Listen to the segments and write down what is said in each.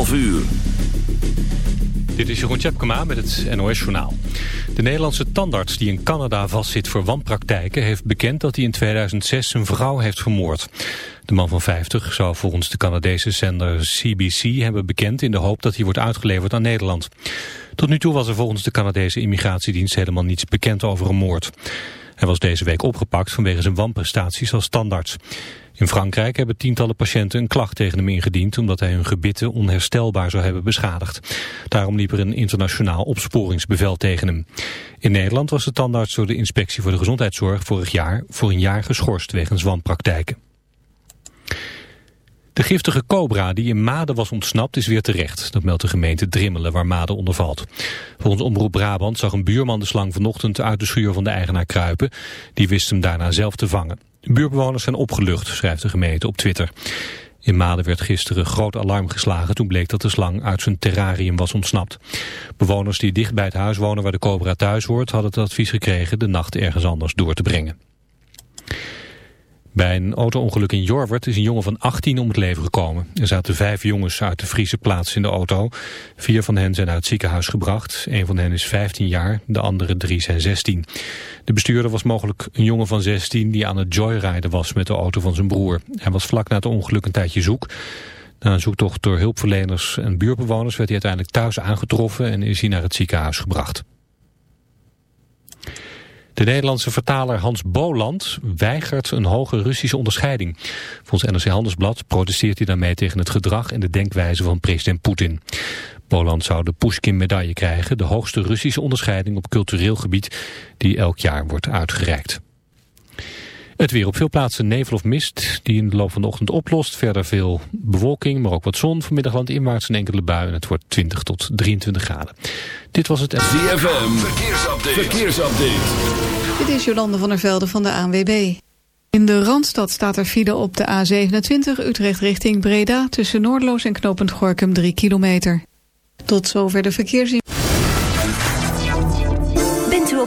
11 uur. Dit is Jeroen Tjepkema met het NOS Journaal. De Nederlandse tandarts die in Canada vastzit voor wanpraktijken... heeft bekend dat hij in 2006 zijn vrouw heeft vermoord. De man van 50 zou volgens de Canadese zender CBC hebben bekend... in de hoop dat hij wordt uitgeleverd aan Nederland. Tot nu toe was er volgens de Canadese immigratiedienst... helemaal niets bekend over een moord. Hij was deze week opgepakt vanwege zijn wanprestaties als tandarts. In Frankrijk hebben tientallen patiënten een klacht tegen hem ingediend... omdat hij hun gebitten onherstelbaar zou hebben beschadigd. Daarom liep er een internationaal opsporingsbevel tegen hem. In Nederland was de tandarts door de Inspectie voor de Gezondheidszorg... vorig jaar voor een jaar geschorst wegens wanpraktijken. De giftige cobra die in Maden was ontsnapt is weer terecht. Dat meldt de gemeente Drimmelen waar Maden onder valt. Volgens Omroep Brabant zag een buurman de slang vanochtend uit de schuur van de eigenaar kruipen. Die wist hem daarna zelf te vangen. Buurbewoners zijn opgelucht, schrijft de gemeente op Twitter. In Maden werd gisteren groot alarm geslagen toen bleek dat de slang uit zijn terrarium was ontsnapt. Bewoners die dicht bij het huis wonen waar de cobra thuis hoort hadden het advies gekregen de nacht ergens anders door te brengen. Bij een auto-ongeluk in Jorwert is een jongen van 18 om het leven gekomen. Er zaten vijf jongens uit de Friese plaats in de auto. Vier van hen zijn uit het ziekenhuis gebracht. Een van hen is 15 jaar, de andere drie zijn 16. De bestuurder was mogelijk een jongen van 16 die aan het joyriden was met de auto van zijn broer. Hij was vlak na het ongeluk een tijdje zoek. Na een zoektocht door hulpverleners en buurtbewoners werd hij uiteindelijk thuis aangetroffen en is hij naar het ziekenhuis gebracht. De Nederlandse vertaler Hans Boland weigert een hoge Russische onderscheiding. Volgens NRC Handelsblad protesteert hij daarmee tegen het gedrag en de denkwijze van president Poetin. Boland zou de Pushkin-medaille krijgen, de hoogste Russische onderscheiding op cultureel gebied die elk jaar wordt uitgereikt. Het weer op veel plaatsen nevel of mist die in de loop van de ochtend oplost. Verder veel bewolking, maar ook wat zon. Vanmiddag landinwaarts een enkele bui en het wordt 20 tot 23 graden. Dit was het... ZFM, verkeersupdate. verkeersupdate. Dit is Jolande van der Velde van de ANWB. In de Randstad staat er file op de A27 Utrecht richting Breda... tussen Noordloos en Knopend Gorkum 3 kilometer. Tot zover de verkeersin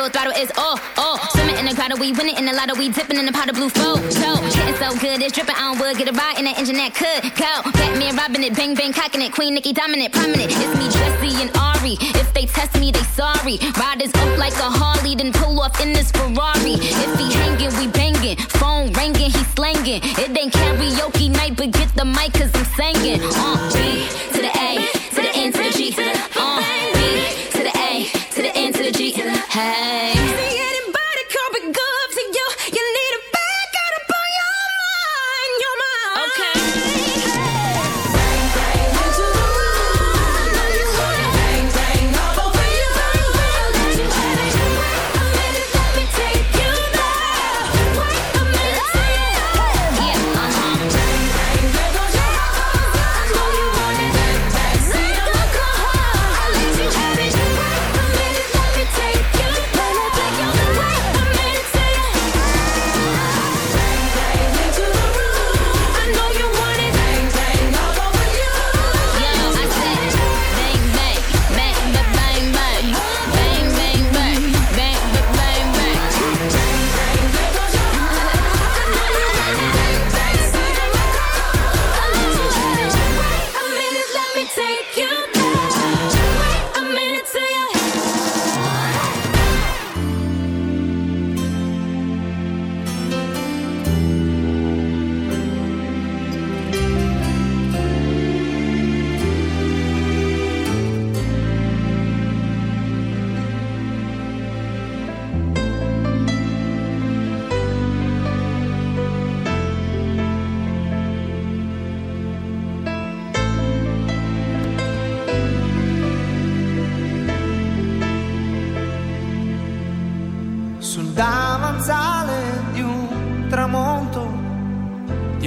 Full throttle, it's oh, oh. Swimming in the grotto, we winning in the lotto, we dipping in the pot of blue flow. So, getting so good, it's dripping on wood, get a ride in that engine that could go. Batman robbing it, bang bang cocking it, Queen Nikki dominant, prominent. It's me, Jesse and Ari. If they test me, they sorry. Riders up like a Harley, then pull off in this Ferrari. If he hanging, we banging. Phone ringing, he slanging. It ain't karaoke night, but get the mic, cause I'm singing. Uh, B to the A, to the N to the G. Uh, B Hey.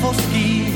fosquinha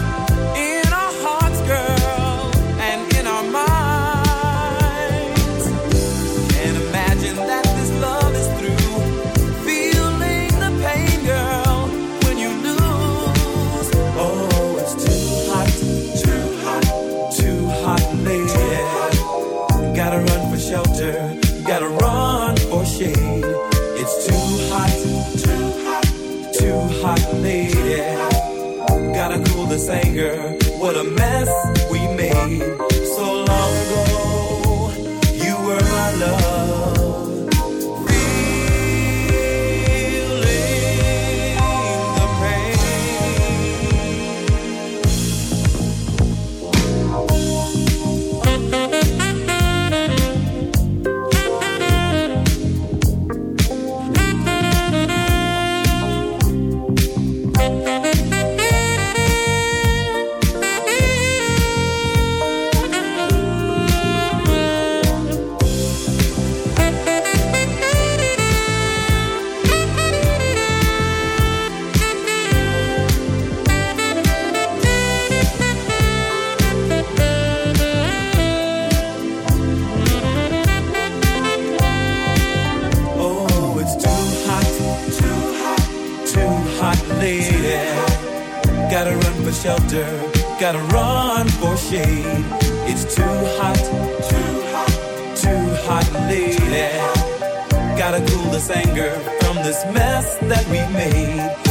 lady. Gotta cool this anger from this mess that we made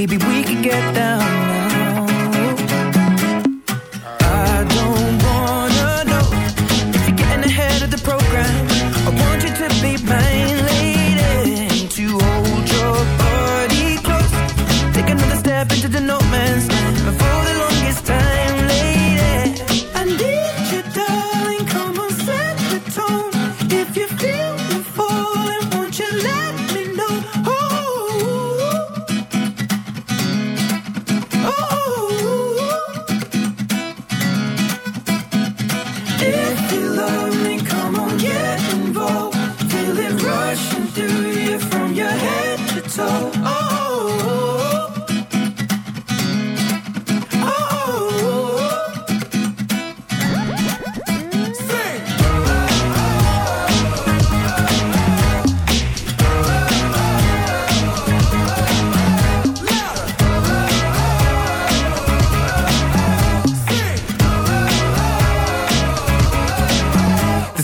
Maybe. We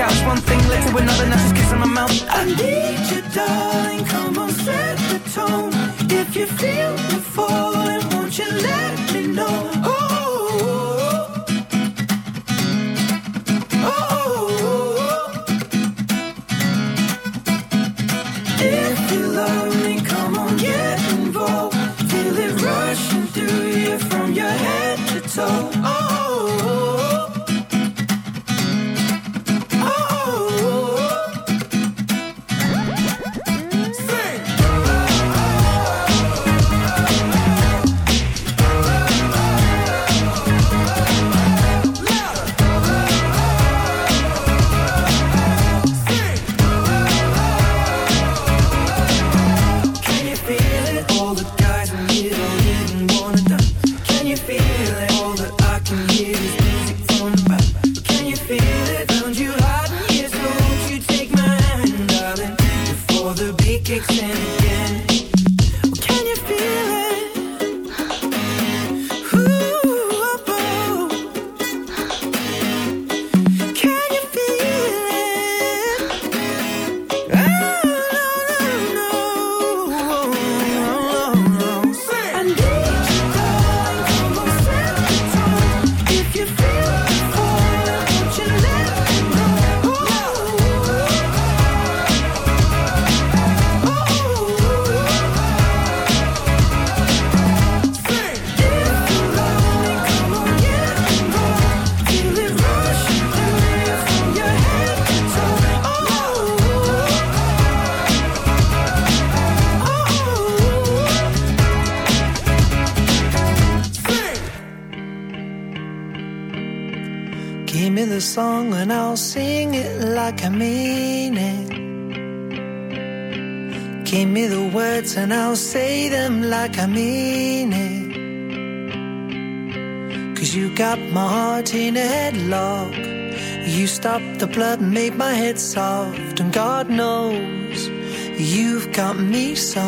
couch. One thing led to another, now she's kissing my mouth. I need you, darling. Come on, set the tone. If you feel the falling, won't you let me know? I'll say them like I mean it. Cause you got my heart in a headlock. You stopped the blood and made my head soft. And God knows you've got me so.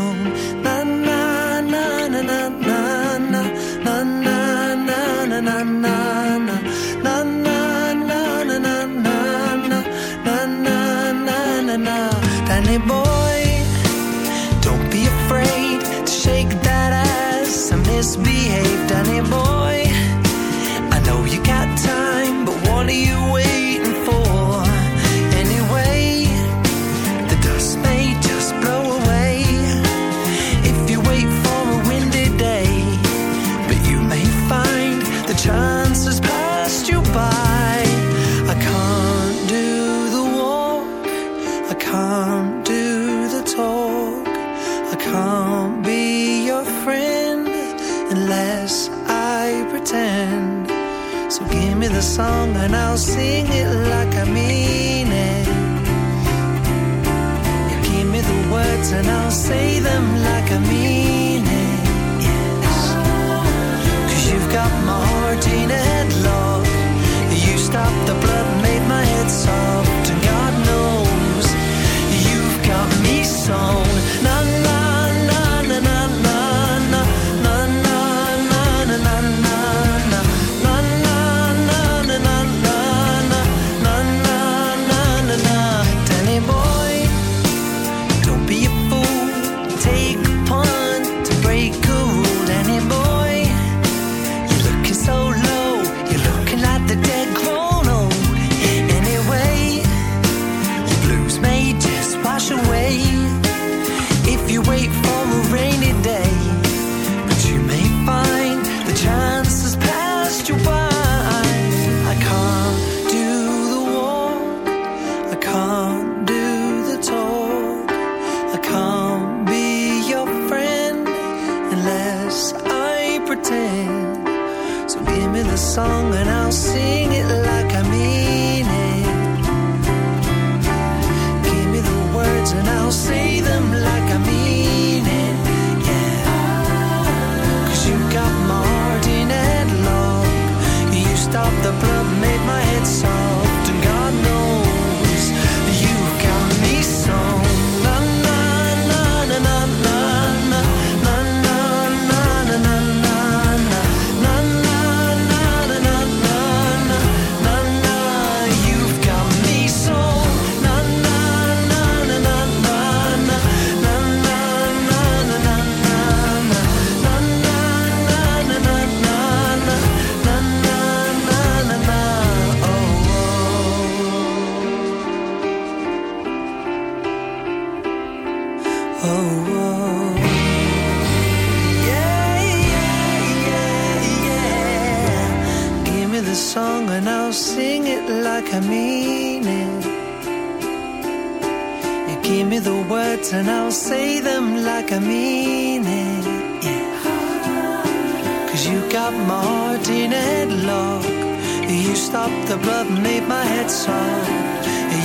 stopped the blood and made my head soft.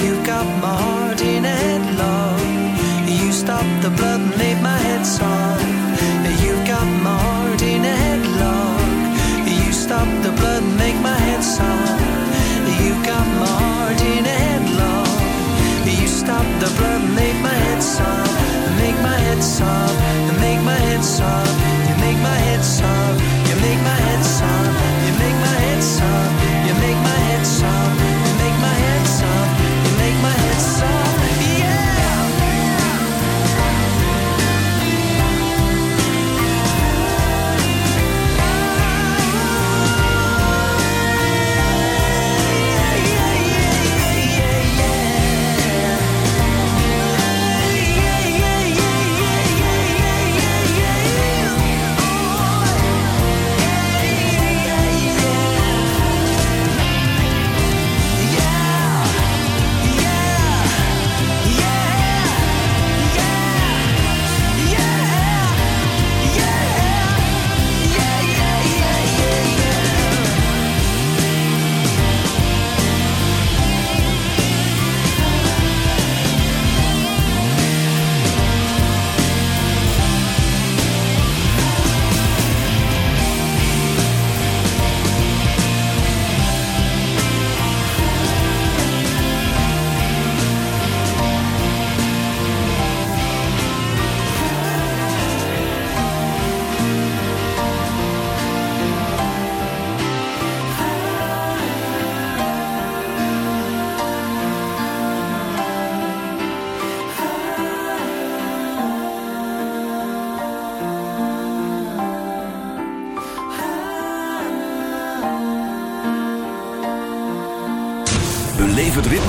You got my heart in a headlock. You stopped the blood and made my head soft. You got my heart in a headlock. You stopped the blood and make my head soft. You got my heart in a headlock. You stopped the blood and made my head soft. Make my head soft. Make my head soft. You make my head soft.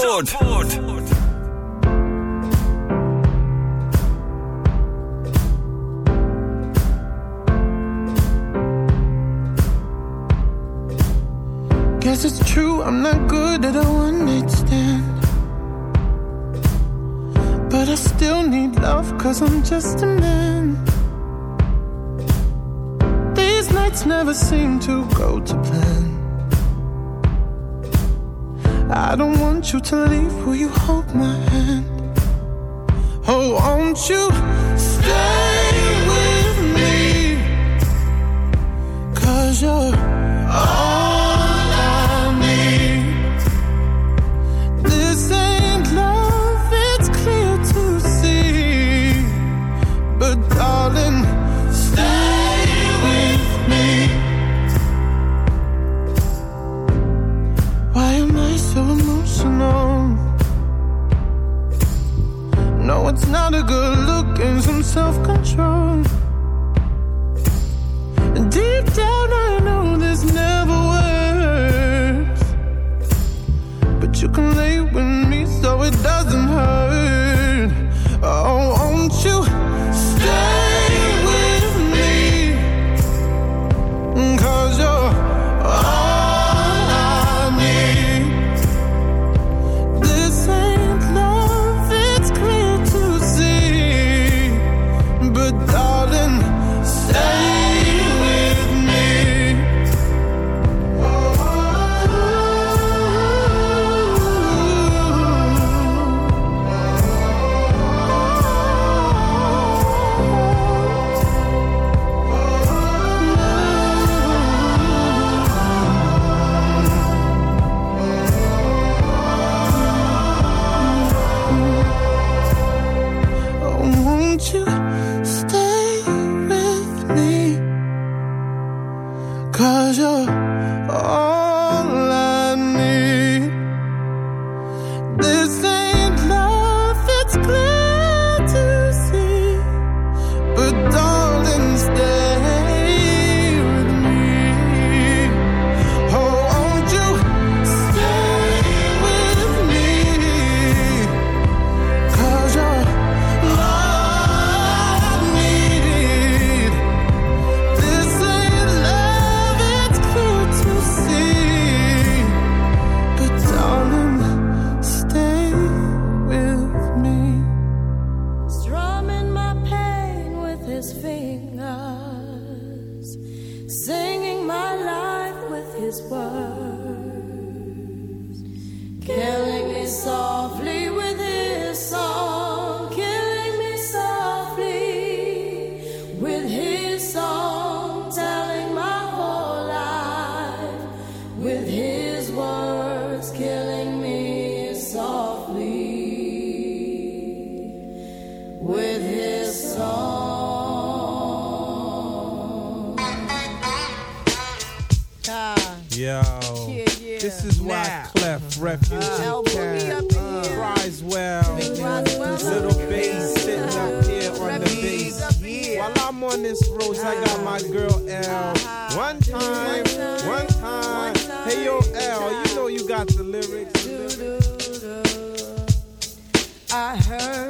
Zandvoort. self-control. refuge. Uh, uh, Roswell. Little bass sitting up here on the bass. While I'm on this road, I got my girl L. One time, one time. Hey, yo, L, you know you got the lyrics. The lyrics. I heard.